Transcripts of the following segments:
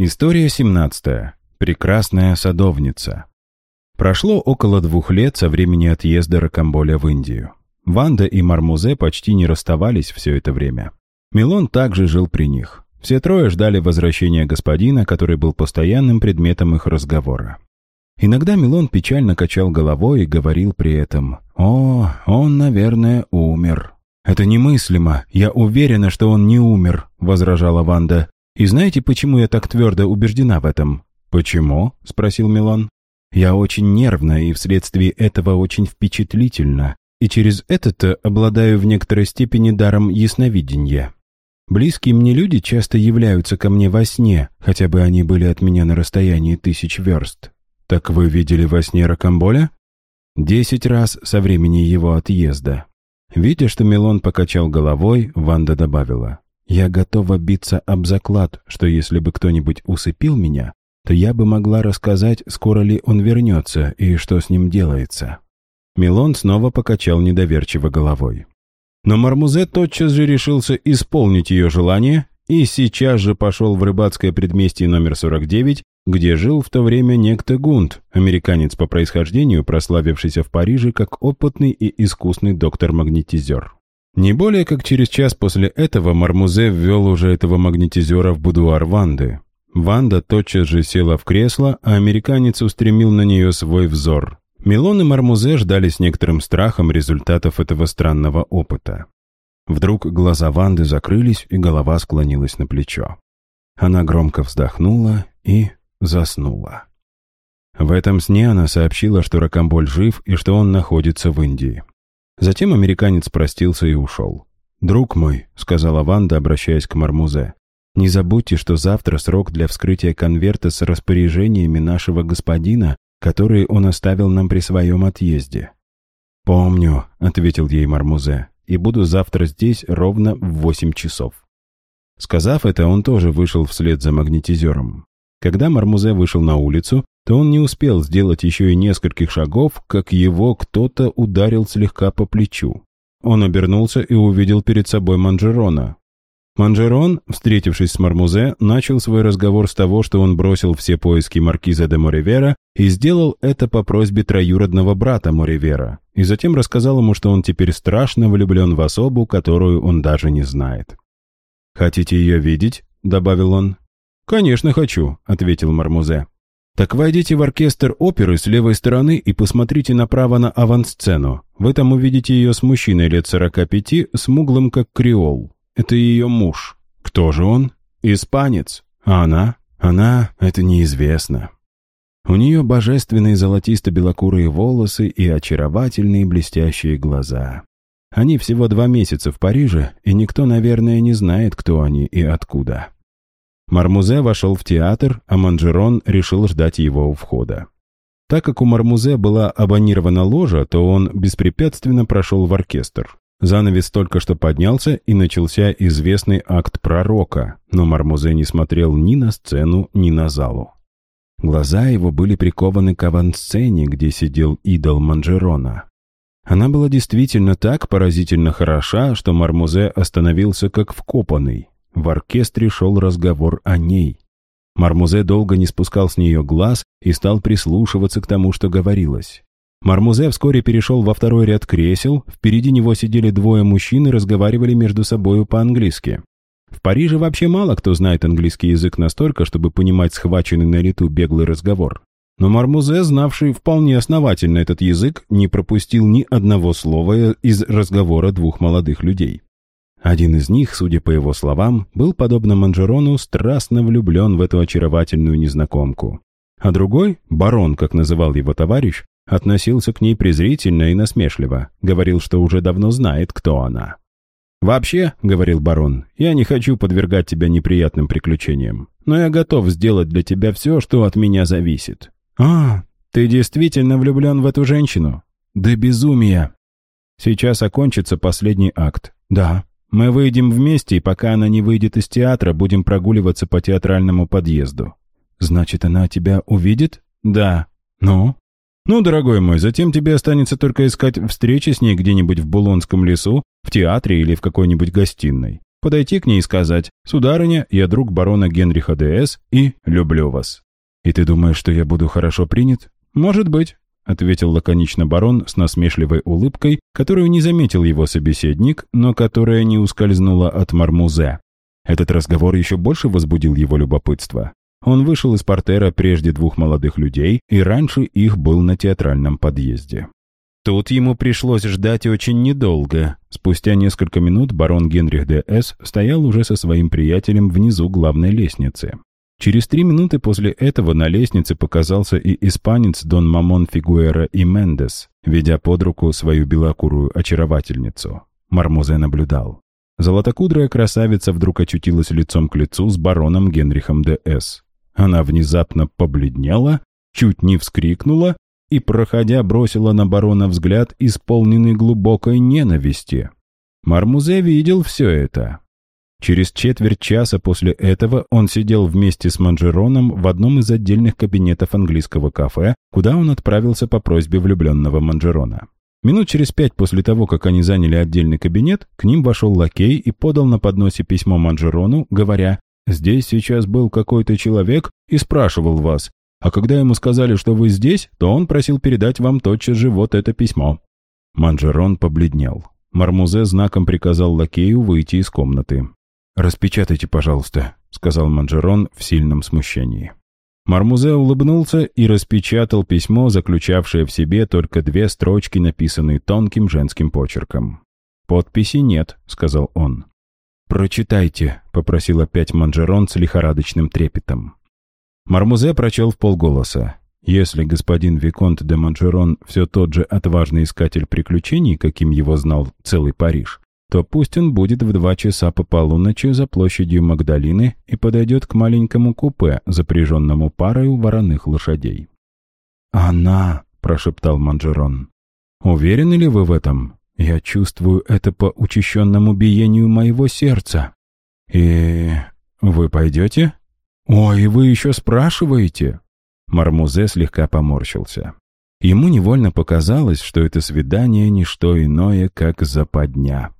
История 17. Прекрасная садовница. Прошло около двух лет со времени отъезда Рокамболя в Индию. Ванда и Мармузе почти не расставались все это время. Милон также жил при них. Все трое ждали возвращения господина, который был постоянным предметом их разговора. Иногда Милон печально качал головой и говорил при этом «О, он, наверное, умер». «Это немыслимо. Я уверена, что он не умер», — возражала Ванда. «И знаете, почему я так твердо убеждена в этом?» «Почему?» — спросил Милон. «Я очень нервна и вследствие этого очень впечатлительна, и через это-то обладаю в некоторой степени даром ясновидения. Близкие мне люди часто являются ко мне во сне, хотя бы они были от меня на расстоянии тысяч верст. Так вы видели во сне Рокамболя? Десять раз со времени его отъезда. Видя, что Милон покачал головой, Ванда добавила. «Я готова биться об заклад, что если бы кто-нибудь усыпил меня, то я бы могла рассказать, скоро ли он вернется и что с ним делается». Милон снова покачал недоверчиво головой. Но Мармузе тотчас же решился исполнить ее желание и сейчас же пошел в рыбацкое предместье номер 49, где жил в то время некто Гунт, американец по происхождению, прославившийся в Париже как опытный и искусный доктор-магнетизер. Не более как через час после этого Мармузе ввел уже этого магнетизера в будуар Ванды. Ванда тотчас же села в кресло, а американец устремил на нее свой взор. Милон и Мармузе ждали с некоторым страхом результатов этого странного опыта. Вдруг глаза Ванды закрылись, и голова склонилась на плечо. Она громко вздохнула и заснула. В этом сне она сообщила, что Рокамболь жив и что он находится в Индии. Затем американец простился и ушел. «Друг мой», — сказала Ванда, обращаясь к Мармузе, не забудьте, что завтра срок для вскрытия конверта с распоряжениями нашего господина, которые он оставил нам при своем отъезде». «Помню», — ответил ей Мармузе, «и буду завтра здесь ровно в восемь часов». Сказав это, он тоже вышел вслед за магнетизером. Когда Мармузе вышел на улицу, то он не успел сделать еще и нескольких шагов, как его кто-то ударил слегка по плечу. Он обернулся и увидел перед собой Манжерона, Манжерон, встретившись с Мармузе, начал свой разговор с того, что он бросил все поиски маркиза де Моривера и сделал это по просьбе троюродного брата Моривера, и затем рассказал ему, что он теперь страшно влюблен в особу, которую он даже не знает. «Хотите ее видеть?» — добавил он. «Конечно хочу», — ответил Мармузе. «Так войдите в оркестр оперы с левой стороны и посмотрите направо на авансцену. Вы там увидите ее с мужчиной лет сорока пяти, смуглым как креол. Это ее муж. Кто же он? Испанец. А она? Она — это неизвестно. У нее божественные золотисто-белокурые волосы и очаровательные блестящие глаза. Они всего два месяца в Париже, и никто, наверное, не знает, кто они и откуда. Мармузе вошел в театр, а Манжерон решил ждать его у входа. Так как у Мармузе была абонирована ложа, то он беспрепятственно прошел в оркестр. Занавес только что поднялся, и начался известный акт пророка, но Мармузе не смотрел ни на сцену, ни на залу. Глаза его были прикованы к авансцене, где сидел идол Манжерона. Она была действительно так поразительно хороша, что Мармузе остановился как вкопанный. В оркестре шел разговор о ней. Мармузе долго не спускал с нее глаз и стал прислушиваться к тому, что говорилось. Мармузе вскоре перешел во второй ряд кресел, впереди него сидели двое мужчин и разговаривали между собою по-английски. В Париже вообще мало кто знает английский язык настолько, чтобы понимать схваченный на лету беглый разговор. Но Мармузе, знавший вполне основательно этот язык, не пропустил ни одного слова из разговора двух молодых людей. Один из них, судя по его словам, был, подобно Манжерону, страстно влюблен в эту очаровательную незнакомку. А другой, барон, как называл его товарищ, относился к ней презрительно и насмешливо, говорил, что уже давно знает, кто она. «Вообще», — говорил барон, — «я не хочу подвергать тебя неприятным приключениям, но я готов сделать для тебя все, что от меня зависит». «А, ты действительно влюблен в эту женщину?» «Да безумия!» «Сейчас окончится последний акт». «Да». «Мы выйдем вместе, и пока она не выйдет из театра, будем прогуливаться по театральному подъезду». «Значит, она тебя увидит?» «Да». «Ну?» «Ну, дорогой мой, затем тебе останется только искать встречи с ней где-нибудь в Булонском лесу, в театре или в какой-нибудь гостиной. подойти к ней и сказать «Сударыня, я друг барона Генриха Д.С. и люблю вас». «И ты думаешь, что я буду хорошо принят?» «Может быть», — ответил лаконично барон с насмешливой улыбкой, которую не заметил его собеседник, но которая не ускользнула от Мармузе. Этот разговор еще больше возбудил его любопытство. Он вышел из портера прежде двух молодых людей, и раньше их был на театральном подъезде. Тут ему пришлось ждать очень недолго. Спустя несколько минут барон Генрих де С. стоял уже со своим приятелем внизу главной лестницы. Через три минуты после этого на лестнице показался и испанец Дон Мамон Фигуэра и Мендес, ведя под руку свою белокурую очаровательницу. Мармозе наблюдал. Золотокудрая красавица вдруг очутилась лицом к лицу с бароном Генрихом де С. Она внезапно побледнела, чуть не вскрикнула и, проходя, бросила на барона взгляд, исполненный глубокой ненависти. Мармузе видел все это. Через четверть часа после этого он сидел вместе с Манжероном в одном из отдельных кабинетов английского кафе, куда он отправился по просьбе влюбленного Манжерона. Минут через пять после того, как они заняли отдельный кабинет, к ним вошел лакей и подал на подносе письмо Манжерону, говоря Здесь сейчас был какой-то человек и спрашивал вас, а когда ему сказали, что вы здесь, то он просил передать вам тотчас же вот это письмо». Манжерон побледнел. Мармузе знаком приказал лакею выйти из комнаты. «Распечатайте, пожалуйста», — сказал Манжерон в сильном смущении. Мармузе улыбнулся и распечатал письмо, заключавшее в себе только две строчки, написанные тонким женским почерком. «Подписи нет», — сказал он. «Прочитайте», — попросил опять Манжерон с лихорадочным трепетом. Мармузе прочел в полголоса. Если господин Виконт де Манжерон все тот же отважный искатель приключений, каким его знал целый Париж, то пусть он будет в два часа по полуночи за площадью Магдалины и подойдет к маленькому купе, запряженному парой вороных лошадей. «Она!» — прошептал Манжерон. «Уверены ли вы в этом?» Я чувствую это по учащенному биению моего сердца. И вы пойдете? Ой, вы еще спрашиваете? Мармузе слегка поморщился. Ему невольно показалось, что это свидание не что иное, как западня.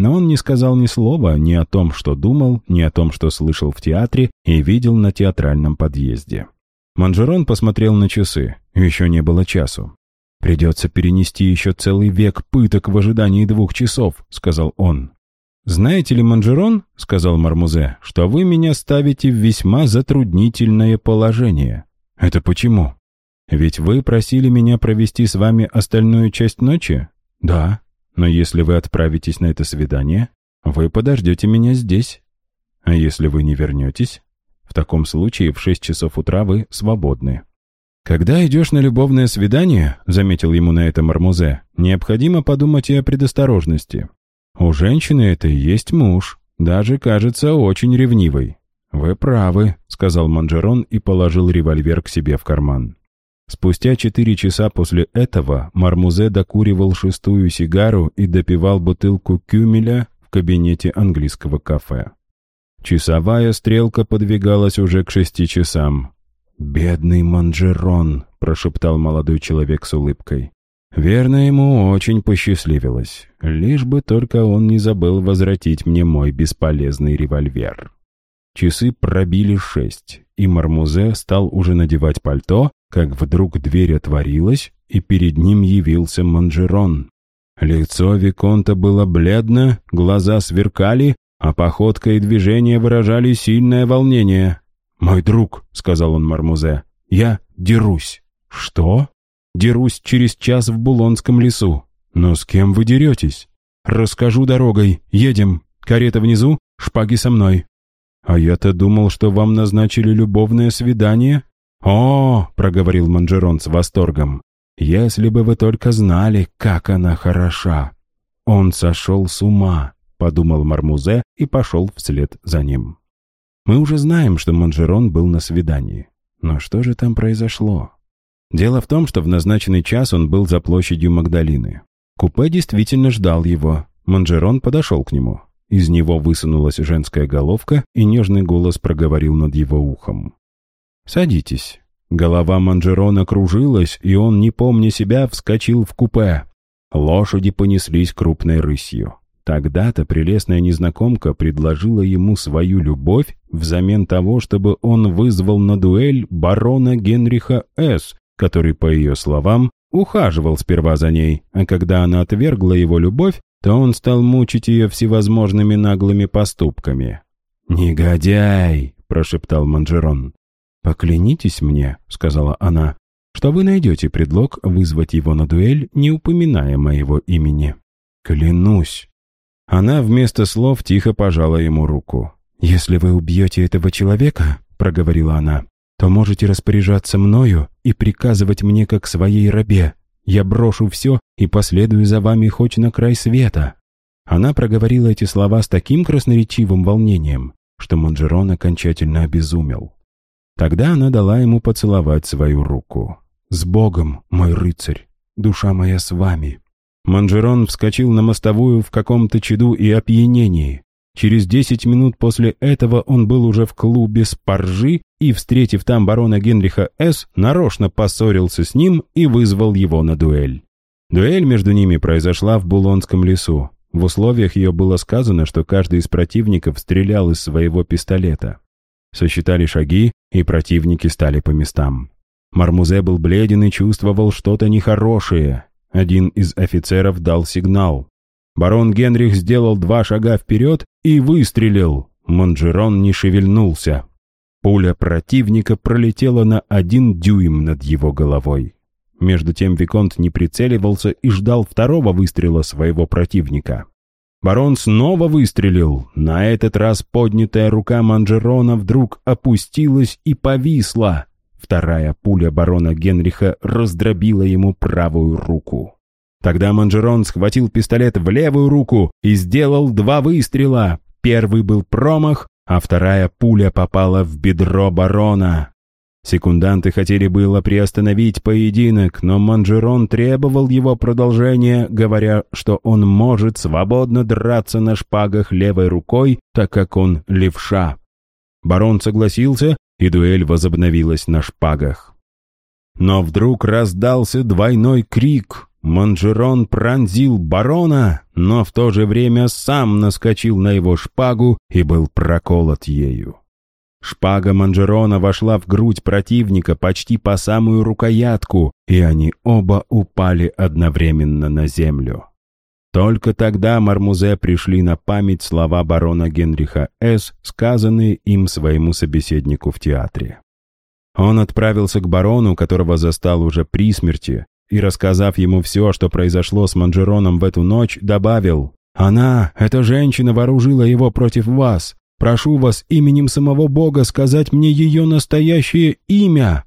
Но он не сказал ни слова ни о том, что думал, ни о том, что слышал в театре и видел на театральном подъезде. Манжерон посмотрел на часы. Еще не было часу. «Придется перенести еще целый век пыток в ожидании двух часов», — сказал он. «Знаете ли, Манжерон, — сказал Мармузе, — что вы меня ставите в весьма затруднительное положение. Это почему? Ведь вы просили меня провести с вами остальную часть ночи? Да. Но если вы отправитесь на это свидание, вы подождете меня здесь. А если вы не вернетесь? В таком случае в шесть часов утра вы свободны. «Когда идешь на любовное свидание, — заметил ему на это Мармузе, — необходимо подумать и о предосторожности. У женщины это и есть муж, даже кажется очень ревнивой». «Вы правы», — сказал Манжерон и положил револьвер к себе в карман. Спустя четыре часа после этого Мармузе докуривал шестую сигару и допивал бутылку кюмеля в кабинете английского кафе. Часовая стрелка подвигалась уже к шести часам. «Бедный Манжерон», — прошептал молодой человек с улыбкой. «Верно, ему очень посчастливилось. Лишь бы только он не забыл возвратить мне мой бесполезный револьвер». Часы пробили шесть, и Мармузе стал уже надевать пальто, как вдруг дверь отворилась, и перед ним явился Манжерон. Лицо Виконта было бледно, глаза сверкали, а походка и движения выражали сильное волнение. «Мой друг», — сказал он Мармузе, — «я дерусь». «Что?» «Дерусь через час в Булонском лесу». «Но с кем вы деретесь?» «Расскажу дорогой. Едем. Карета внизу, шпаги со мной». «А я-то думал, что вам назначили любовное свидание». «О!» — проговорил Манжерон с восторгом. «Если бы вы только знали, как она хороша!» «Он сошел с ума», — подумал Мармузе и пошел вслед за ним. Мы уже знаем, что Монжерон был на свидании. Но что же там произошло? Дело в том, что в назначенный час он был за площадью Магдалины. Купе действительно ждал его. Монжерон подошел к нему. Из него высунулась женская головка, и нежный голос проговорил над его ухом. «Садитесь». Голова Манжерона кружилась, и он, не помня себя, вскочил в купе. Лошади понеслись крупной рысью. Тогда-то прелестная незнакомка предложила ему свою любовь взамен того, чтобы он вызвал на дуэль барона Генриха С., который, по ее словам, ухаживал сперва за ней, а когда она отвергла его любовь, то он стал мучить ее всевозможными наглыми поступками. «Негодяй!» – прошептал Манжерон. «Поклянитесь мне», — сказала она, — «что вы найдете предлог вызвать его на дуэль, не упоминая моего имени». «Клянусь». Она вместо слов тихо пожала ему руку. «Если вы убьете этого человека», — проговорила она, «то можете распоряжаться мною и приказывать мне как своей рабе. Я брошу все и последую за вами хоть на край света». Она проговорила эти слова с таким красноречивым волнением, что Монжерон окончательно обезумел. Тогда она дала ему поцеловать свою руку. «С Богом, мой рыцарь! Душа моя с вами!» Манжерон вскочил на мостовую в каком-то чаду и опьянении. Через десять минут после этого он был уже в клубе «Спаржи» и, встретив там барона Генриха С., нарочно поссорился с ним и вызвал его на дуэль. Дуэль между ними произошла в Булонском лесу. В условиях ее было сказано, что каждый из противников стрелял из своего пистолета. Сосчитали шаги, и противники стали по местам. Мармузе был бледен и чувствовал что-то нехорошее. Один из офицеров дал сигнал. Барон Генрих сделал два шага вперед и выстрелил. Монжерон не шевельнулся. Пуля противника пролетела на один дюйм над его головой. Между тем Виконт не прицеливался и ждал второго выстрела своего противника. Барон снова выстрелил. На этот раз поднятая рука Манжерона вдруг опустилась и повисла. Вторая пуля барона Генриха раздробила ему правую руку. Тогда Манжерон схватил пистолет в левую руку и сделал два выстрела. Первый был промах, а вторая пуля попала в бедро барона. Секунданты хотели было приостановить поединок, но Манжерон требовал его продолжения, говоря, что он может свободно драться на шпагах левой рукой, так как он левша. Барон согласился, и дуэль возобновилась на шпагах. Но вдруг раздался двойной крик. Манжерон пронзил барона, но в то же время сам наскочил на его шпагу и был проколот ею. Шпага Манжерона вошла в грудь противника почти по самую рукоятку, и они оба упали одновременно на землю. Только тогда Мармузе пришли на память слова барона Генриха С., сказанные им своему собеседнику в театре. Он отправился к барону, которого застал уже при смерти, и, рассказав ему все, что произошло с Манжероном в эту ночь, добавил «Она, эта женщина, вооружила его против вас. Прошу вас именем самого Бога сказать мне ее настоящее имя!»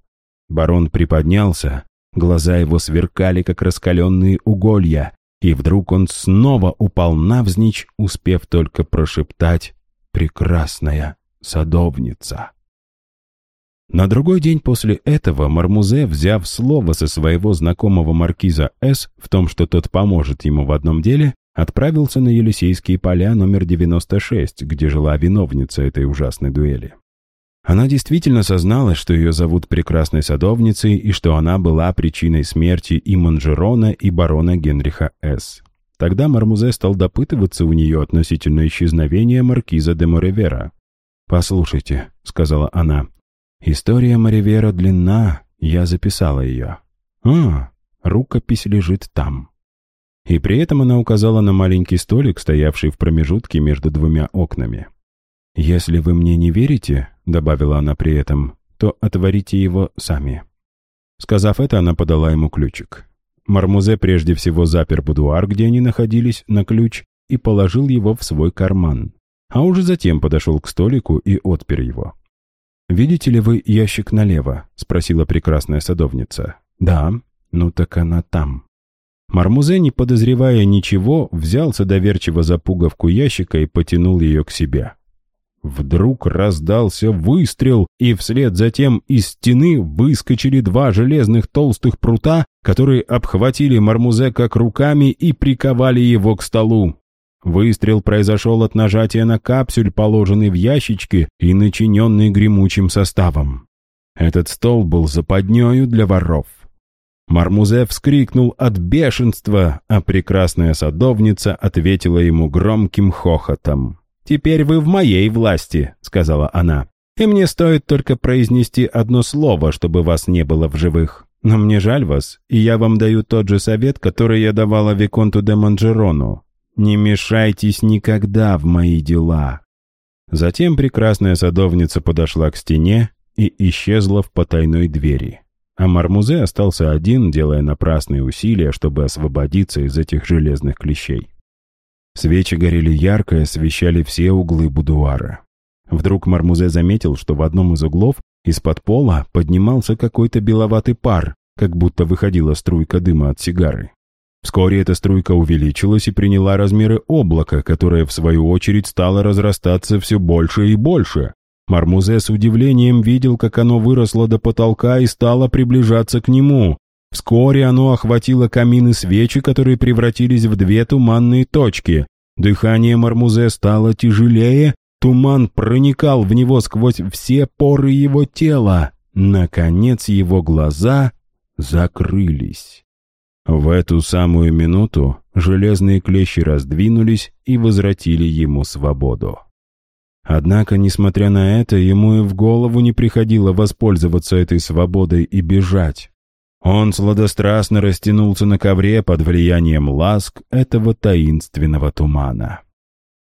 Барон приподнялся, глаза его сверкали, как раскаленные уголья, и вдруг он снова упал навзничь, успев только прошептать «Прекрасная садовница». На другой день после этого Мармузе, взяв слово со своего знакомого маркиза С. в том, что тот поможет ему в одном деле, отправился на Елисейские поля номер 96, где жила виновница этой ужасной дуэли. Она действительно созналась, что ее зовут прекрасной садовницей и что она была причиной смерти и Манжерона, и барона Генриха С. Тогда Мармузе стал допытываться у нее относительно исчезновения маркиза де Моревера. «Послушайте», — сказала она, — «история Моревера длинна, я записала ее». «А, рукопись лежит там». И при этом она указала на маленький столик, стоявший в промежутке между двумя окнами. «Если вы мне не верите», — добавила она при этом, — «то отворите его сами». Сказав это, она подала ему ключик. Мармузе прежде всего запер будуар, где они находились, на ключ и положил его в свой карман. А уже затем подошел к столику и отпер его. «Видите ли вы ящик налево?» — спросила прекрасная садовница. «Да, ну так она там». Мармузе, не подозревая ничего, взялся доверчиво за пуговку ящика и потянул ее к себе. Вдруг раздался выстрел, и вслед за тем из стены выскочили два железных толстых прута, которые обхватили Мармузе как руками и приковали его к столу. Выстрел произошел от нажатия на капсюль, положенный в ящичке и начиненный гремучим составом. Этот стол был западнею для воров. Мармузе вскрикнул от бешенства, а прекрасная садовница ответила ему громким хохотом. «Теперь вы в моей власти», — сказала она. «И мне стоит только произнести одно слово, чтобы вас не было в живых. Но мне жаль вас, и я вам даю тот же совет, который я давала Виконту де Манжерону. Не мешайтесь никогда в мои дела». Затем прекрасная садовница подошла к стене и исчезла в потайной двери. А Мармузе остался один, делая напрасные усилия, чтобы освободиться из этих железных клещей. Свечи горели ярко и освещали все углы будуара. Вдруг Мармузе заметил, что в одном из углов из-под пола поднимался какой-то беловатый пар, как будто выходила струйка дыма от сигары. Вскоре эта струйка увеличилась и приняла размеры облака, которое, в свою очередь, стало разрастаться все больше и больше. Мармузе с удивлением видел, как оно выросло до потолка и стало приближаться к нему. Вскоре оно охватило камины свечи, которые превратились в две туманные точки. Дыхание Мармузе стало тяжелее, туман проникал в него сквозь все поры его тела. Наконец его глаза закрылись. В эту самую минуту железные клещи раздвинулись и возвратили ему свободу. Однако, несмотря на это, ему и в голову не приходило воспользоваться этой свободой и бежать. Он сладострастно растянулся на ковре под влиянием ласк этого таинственного тумана.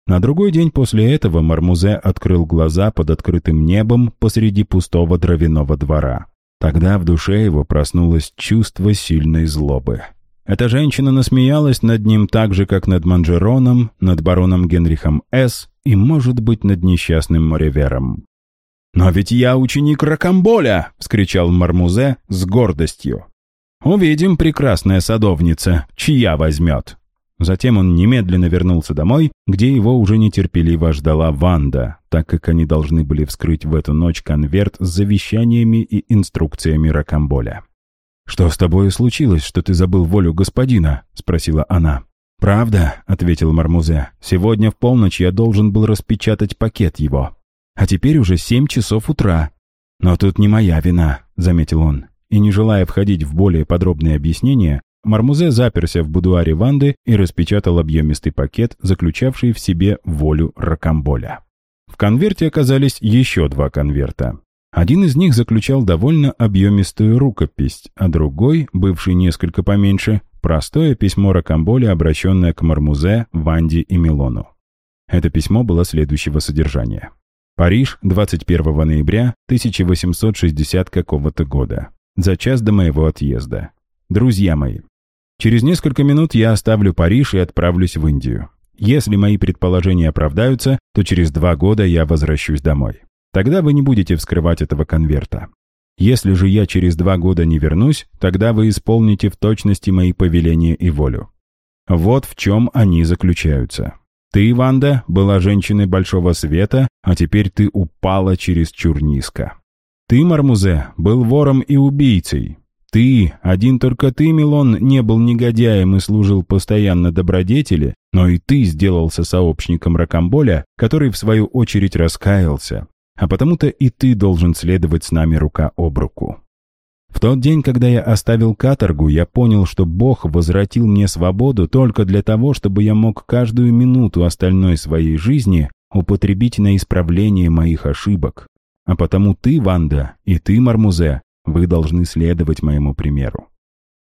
На другой день после этого Мармузе открыл глаза под открытым небом посреди пустого дровяного двора. Тогда в душе его проснулось чувство сильной злобы. Эта женщина насмеялась над ним так же, как над Манжероном, над бароном Генрихом С. и, может быть, над несчастным Моревером. «Но ведь я ученик Рокамболя!» — вскричал Мармузе с гордостью. «Увидим, прекрасная садовница, чья возьмет!» Затем он немедленно вернулся домой, где его уже нетерпеливо ждала Ванда, так как они должны были вскрыть в эту ночь конверт с завещаниями и инструкциями Рокамболя. «Что с тобой случилось, что ты забыл волю господина?» — спросила она. «Правда», — ответил Мармузе, — «сегодня в полночь я должен был распечатать пакет его. А теперь уже семь часов утра». «Но тут не моя вина», — заметил он. И не желая входить в более подробные объяснения, Мармузе заперся в будуаре Ванды и распечатал объемистый пакет, заключавший в себе волю Рокамболя. В конверте оказались еще два конверта. Один из них заключал довольно объемистую рукопись, а другой, бывший несколько поменьше, простое письмо Рокамболя, обращенное к Мармузе, Ванде и Милону. Это письмо было следующего содержания. Париж, 21 ноября 1860 какого-то года. За час до моего отъезда. Друзья мои, Через несколько минут я оставлю Париж и отправлюсь в Индию. Если мои предположения оправдаются, то через два года я возвращусь домой. Тогда вы не будете вскрывать этого конверта. Если же я через два года не вернусь, тогда вы исполните в точности мои повеления и волю. Вот в чем они заключаются. Ты, Ванда, была женщиной большого света, а теперь ты упала через чур низко. Ты, Мармузе, был вором и убийцей, ты, один только ты, Милон, не был негодяем и служил постоянно добродетели, но и ты сделался сообщником Ракамболя, который в свою очередь раскаялся. А потому-то и ты должен следовать с нами рука об руку. В тот день, когда я оставил каторгу, я понял, что Бог возвратил мне свободу только для того, чтобы я мог каждую минуту остальной своей жизни употребить на исправление моих ошибок. А потому ты, Ванда, и ты, Мармузе, вы должны следовать моему примеру.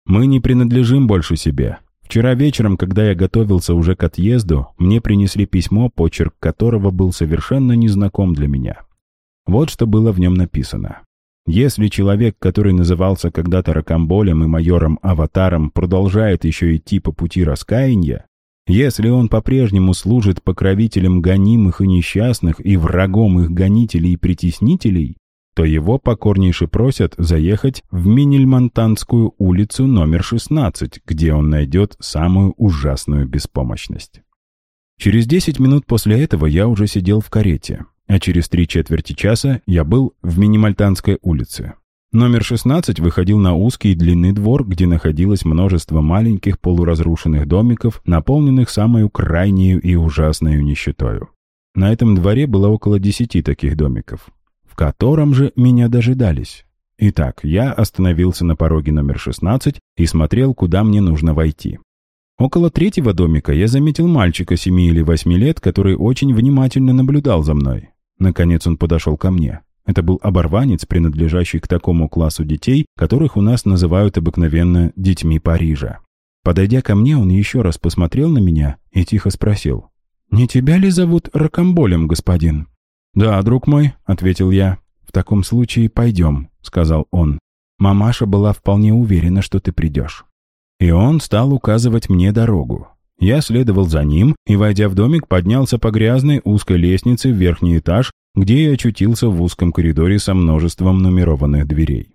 Мы не принадлежим больше себе. Вчера вечером, когда я готовился уже к отъезду, мне принесли письмо, почерк которого был совершенно незнаком для меня. Вот что было в нем написано. Если человек, который назывался когда-то Ракамболем и майором Аватаром, продолжает еще идти по пути раскаяния, если он по-прежнему служит покровителем гонимых и несчастных и врагом их гонителей и притеснителей, то его покорнейше просят заехать в Минельмонтанскую улицу номер 16, где он найдет самую ужасную беспомощность. Через 10 минут после этого я уже сидел в карете, а через три четверти часа я был в Минимальтанской улице. Номер 16 выходил на узкий и длинный двор, где находилось множество маленьких полуразрушенных домиков, наполненных самой крайнею и ужасною нищетою. На этом дворе было около десяти таких домиков в котором же меня дожидались. Итак, я остановился на пороге номер 16 и смотрел, куда мне нужно войти. Около третьего домика я заметил мальчика семи или восьми лет, который очень внимательно наблюдал за мной. Наконец он подошел ко мне. Это был оборванец, принадлежащий к такому классу детей, которых у нас называют обыкновенно «детьми Парижа». Подойдя ко мне, он еще раз посмотрел на меня и тихо спросил. «Не тебя ли зовут Ракомболем, господин?» «Да, друг мой», — ответил я. «В таком случае пойдем», — сказал он. «Мамаша была вполне уверена, что ты придешь». И он стал указывать мне дорогу. Я следовал за ним и, войдя в домик, поднялся по грязной узкой лестнице в верхний этаж, где я очутился в узком коридоре со множеством нумерованных дверей.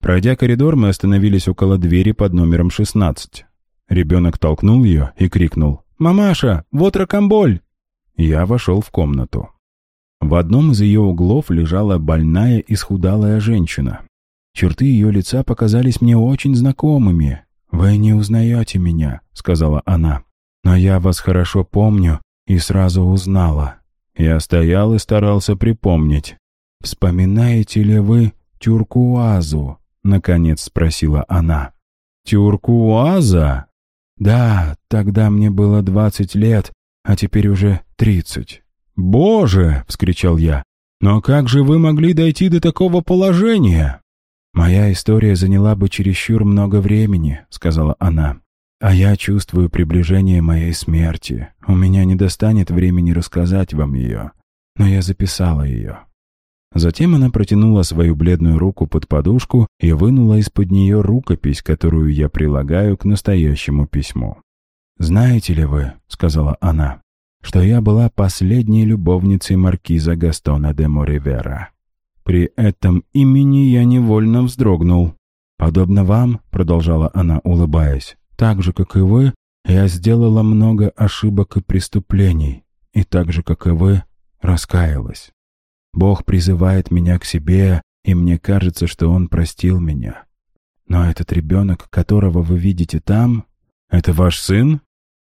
Пройдя коридор, мы остановились около двери под номером 16. Ребенок толкнул ее и крикнул «Мамаша, вот ракомболь!» Я вошел в комнату. В одном из ее углов лежала больная и схудалая женщина. Черты ее лица показались мне очень знакомыми, «Вы не узнаете меня», — сказала она. «Но я вас хорошо помню и сразу узнала». Я стоял и старался припомнить. «Вспоминаете ли вы Тюркуазу?» — наконец спросила она. «Тюркуаза?» «Да, тогда мне было двадцать лет, а теперь уже тридцать». «Боже!» — вскричал я. «Но как же вы могли дойти до такого положения?» «Моя история заняла бы чересчур много времени», — сказала она. «А я чувствую приближение моей смерти. У меня не достанет времени рассказать вам ее, но я записала ее». Затем она протянула свою бледную руку под подушку и вынула из-под нее рукопись, которую я прилагаю к настоящему письму. «Знаете ли вы, — сказала она, — что я была последней любовницей маркиза Гастона де Моривера. При этом имени я невольно вздрогнул. «Подобно вам», — продолжала она, улыбаясь, «так же, как и вы, я сделала много ошибок и преступлений, и так же, как и вы, раскаялась. Бог призывает меня к себе, и мне кажется, что Он простил меня. Но этот ребенок, которого вы видите там, это ваш сын?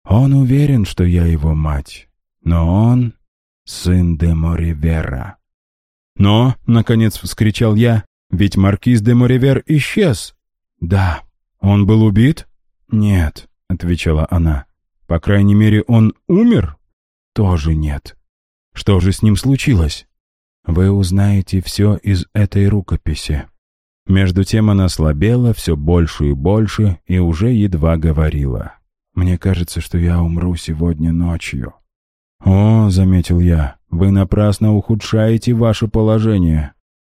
Он уверен, что я его мать, но он сын де Моривера. «Но», — наконец вскричал я, — «ведь маркиз де Моривер исчез». «Да». «Он был убит?» «Нет», — отвечала она. «По крайней мере, он умер?» «Тоже нет». «Что же с ним случилось?» «Вы узнаете все из этой рукописи». Между тем она слабела все больше и больше и уже едва говорила. «Мне кажется, что я умру сегодня ночью». «О», — заметил я, — «вы напрасно ухудшаете ваше положение».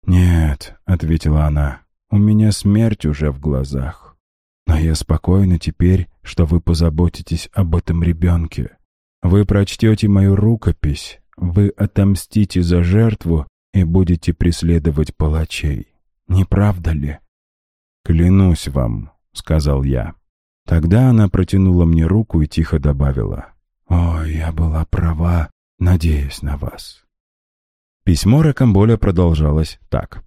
«Нет», — ответила она, — «у меня смерть уже в глазах. Но я спокойна теперь, что вы позаботитесь об этом ребенке. Вы прочтете мою рукопись, вы отомстите за жертву и будете преследовать палачей. Не правда ли?» «Клянусь вам», — сказал я. Тогда она протянула мне руку и тихо добавила. «Ой, я была права, надеюсь на вас». Письмо Рокамболя продолжалось так.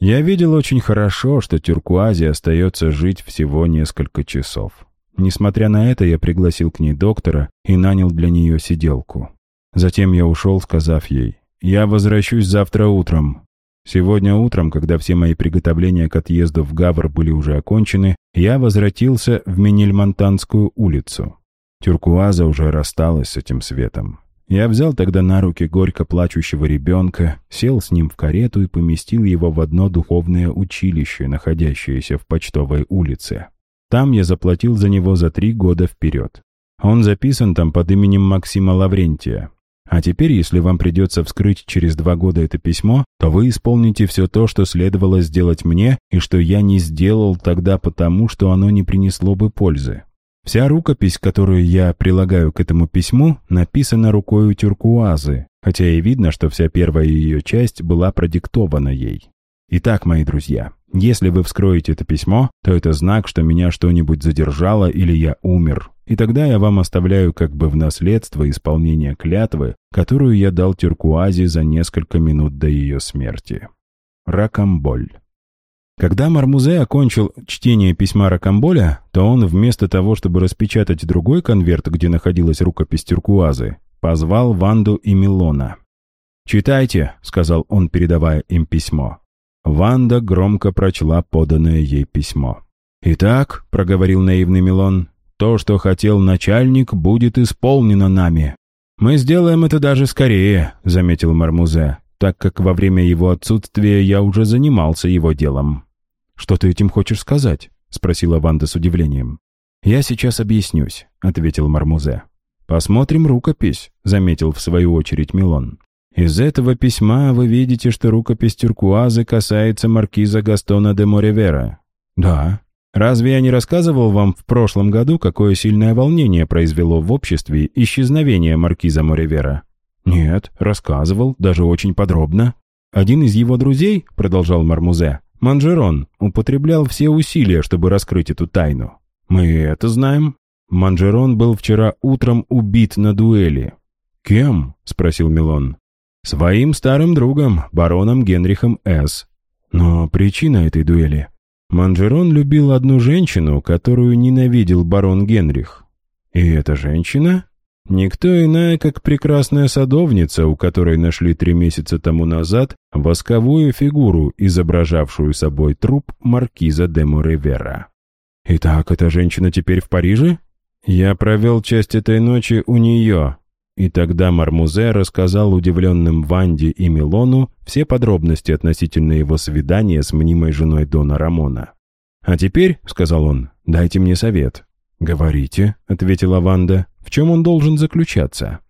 «Я видел очень хорошо, что Тюркуазе остается жить всего несколько часов. Несмотря на это, я пригласил к ней доктора и нанял для нее сиделку. Затем я ушел, сказав ей, «Я возвращусь завтра утром». Сегодня утром, когда все мои приготовления к отъезду в Гавр были уже окончены, я возвратился в Менельмонтанскую улицу. Тюркуаза уже рассталась с этим светом. Я взял тогда на руки горько плачущего ребенка, сел с ним в карету и поместил его в одно духовное училище, находящееся в Почтовой улице. Там я заплатил за него за три года вперед. Он записан там под именем Максима Лаврентия. А теперь, если вам придется вскрыть через два года это письмо, то вы исполните все то, что следовало сделать мне, и что я не сделал тогда потому, что оно не принесло бы пользы. Вся рукопись, которую я прилагаю к этому письму, написана рукой Тюркуазы, хотя и видно, что вся первая ее часть была продиктована ей. Итак, мои друзья, если вы вскроете это письмо, то это знак, что меня что-нибудь задержало или я умер, и тогда я вам оставляю как бы в наследство исполнение клятвы, которую я дал Тюркуазе за несколько минут до ее смерти. Ракамболь. Когда Мармузе окончил чтение письма Ракамболя, то он вместо того, чтобы распечатать другой конверт, где находилась рукопись Тюркуазы, позвал Ванду и Милона. «Читайте», — сказал он, передавая им письмо. Ванда громко прочла поданное ей письмо. «Итак», — проговорил наивный Милон, — «то, что хотел начальник, будет исполнено нами». «Мы сделаем это даже скорее», — заметил Мармузе, так как во время его отсутствия я уже занимался его делом. «Что ты этим хочешь сказать?» — спросила Ванда с удивлением. «Я сейчас объяснюсь», — ответил Мармузе. «Посмотрим рукопись», — заметил в свою очередь Милон. «Из этого письма вы видите, что рукопись Тюркуазы касается маркиза Гастона де Моревера». «Да», Разве я не рассказывал вам в прошлом году, какое сильное волнение произвело в обществе исчезновение маркиза Моревера? Нет, рассказывал, даже очень подробно. Один из его друзей, продолжал Мармузе, Манжерон, употреблял все усилия, чтобы раскрыть эту тайну. Мы это знаем. Манжерон был вчера утром убит на дуэли. Кем? спросил Милон. Своим старым другом, бароном Генрихом С. Но причина этой дуэли Манжерон любил одну женщину, которую ненавидел барон Генрих. И эта женщина? Никто иная, как прекрасная садовница, у которой нашли три месяца тому назад восковую фигуру, изображавшую собой труп маркиза де Моревера. «Итак, эта женщина теперь в Париже?» «Я провел часть этой ночи у нее», и тогда Мармузе рассказал удивленным Ванде и Милону все подробности относительно его свидания с мнимой женой Дона Рамона. «А теперь», — сказал он, — «дайте мне совет». «Говорите», — ответила Ванда, — «в чем он должен заключаться?»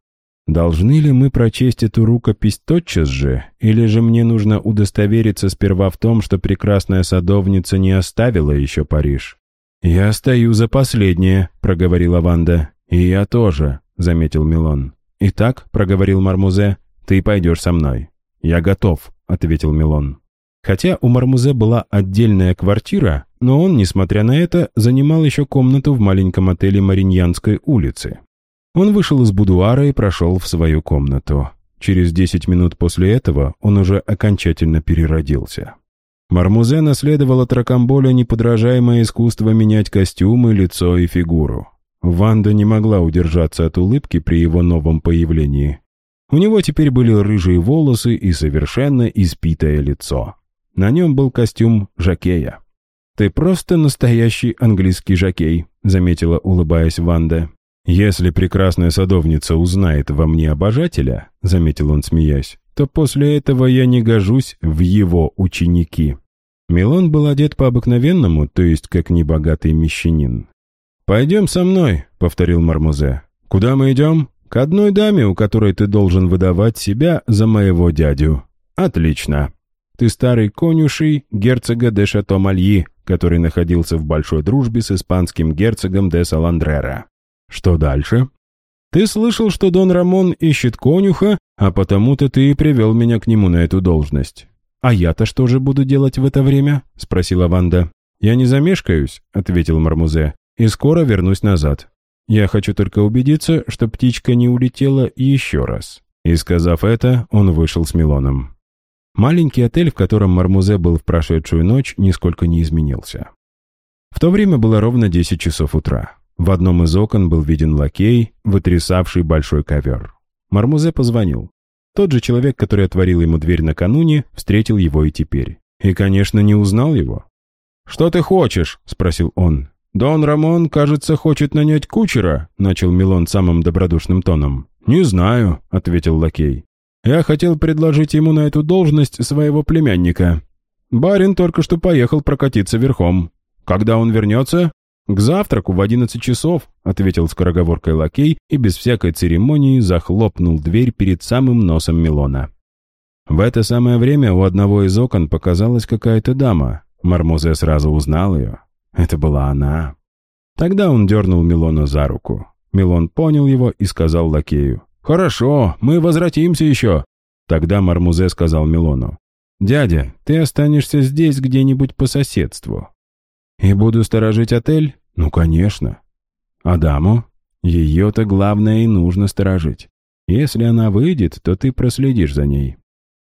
«Должны ли мы прочесть эту рукопись тотчас же, или же мне нужно удостовериться сперва в том, что прекрасная садовница не оставила еще Париж?» «Я стою за последнее», — проговорила Ванда. «И я тоже», — заметил Милон. «Итак», — проговорил Мармузе, — «ты пойдешь со мной». «Я готов», — ответил Милон. Хотя у Мармузе была отдельная квартира, но он, несмотря на это, занимал еще комнату в маленьком отеле Мариньянской улице. Он вышел из будуара и прошел в свою комнату. Через десять минут после этого он уже окончательно переродился. Мармузе наследовал от Рокамболя неподражаемое искусство менять костюмы, лицо и фигуру. Ванда не могла удержаться от улыбки при его новом появлении. У него теперь были рыжие волосы и совершенно испитое лицо. На нем был костюм жакея. «Ты просто настоящий английский жакей», — заметила, улыбаясь Ванда. «Если прекрасная садовница узнает во мне обожателя», — заметил он, смеясь, «то после этого я не гожусь в его ученики». Милон был одет по-обыкновенному, то есть как небогатый мещанин. «Пойдем со мной», — повторил Мармузе. «Куда мы идем?» «К одной даме, у которой ты должен выдавать себя за моего дядю». «Отлично. Ты старый конюший герцога де Шато-Мальи, который находился в большой дружбе с испанским герцогом де Саландрера. Что дальше?» «Ты слышал, что Дон Рамон ищет конюха, а потому-то ты и привел меня к нему на эту должность». «А я-то что же буду делать в это время?» — спросила Ванда. «Я не замешкаюсь», — ответил Мармузе и скоро вернусь назад. Я хочу только убедиться, что птичка не улетела еще раз». И сказав это, он вышел с Милоном. Маленький отель, в котором Мармузе был в прошедшую ночь, нисколько не изменился. В то время было ровно 10 часов утра. В одном из окон был виден лакей, вытрясавший большой ковер. Мармузе позвонил. Тот же человек, который отворил ему дверь накануне, встретил его и теперь. И, конечно, не узнал его. «Что ты хочешь?» — спросил он. «Дон Рамон, кажется, хочет нанять кучера», — начал Милон самым добродушным тоном. «Не знаю», — ответил лакей. «Я хотел предложить ему на эту должность своего племянника. Барин только что поехал прокатиться верхом. Когда он вернется?» «К завтраку в одиннадцать часов», — ответил скороговоркой лакей и без всякой церемонии захлопнул дверь перед самым носом Милона. В это самое время у одного из окон показалась какая-то дама. Мармузе сразу узнал ее. Это была она. Тогда он дернул Милона за руку. Милон понял его и сказал лакею. «Хорошо, мы возвратимся еще». Тогда Мармузе сказал Милону. «Дядя, ты останешься здесь где-нибудь по соседству». «И буду сторожить отель?» «Ну, конечно». «А даму?» «Ее-то главное и нужно сторожить. Если она выйдет, то ты проследишь за ней».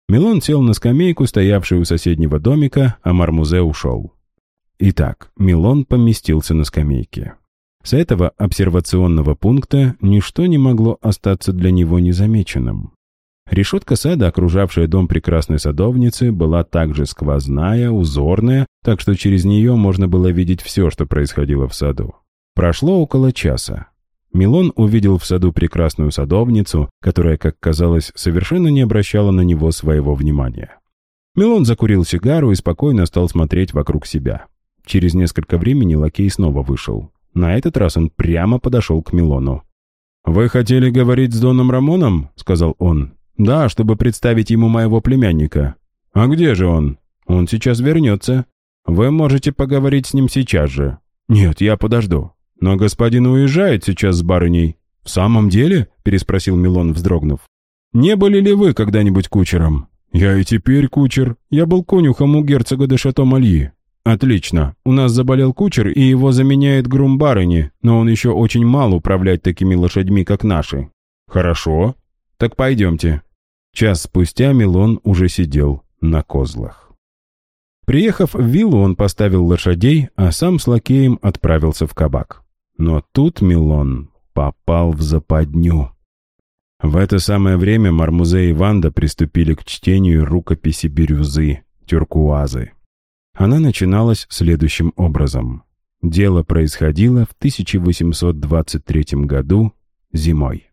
Милон сел на скамейку, стоявшую у соседнего домика, а Мармузе ушел. Итак, Милон поместился на скамейке. С этого обсервационного пункта ничто не могло остаться для него незамеченным. Решетка сада, окружавшая дом прекрасной садовницы, была также сквозная, узорная, так что через нее можно было видеть все, что происходило в саду. Прошло около часа. Милон увидел в саду прекрасную садовницу, которая, как казалось, совершенно не обращала на него своего внимания. Милон закурил сигару и спокойно стал смотреть вокруг себя. Через несколько времени лакей снова вышел. На этот раз он прямо подошел к Милону. «Вы хотели говорить с Доном Рамоном?» — сказал он. «Да, чтобы представить ему моего племянника». «А где же он?» «Он сейчас вернется. Вы можете поговорить с ним сейчас же». «Нет, я подожду». «Но господин уезжает сейчас с барыней». «В самом деле?» — переспросил Милон, вздрогнув. «Не были ли вы когда-нибудь кучером?» «Я и теперь кучер. Я был конюхом у герцога де Шато-Мальи». «Отлично. У нас заболел кучер, и его заменяет грум барыни, но он еще очень мал управлять такими лошадьми, как наши». «Хорошо. Так пойдемте». Час спустя Милон уже сидел на козлах. Приехав в виллу, он поставил лошадей, а сам с лакеем отправился в кабак. Но тут Милон попал в западню. В это самое время Мармузе и Ванда приступили к чтению рукописи бирюзы, тюркуазы. Она начиналась следующим образом. Дело происходило в 1823 году зимой.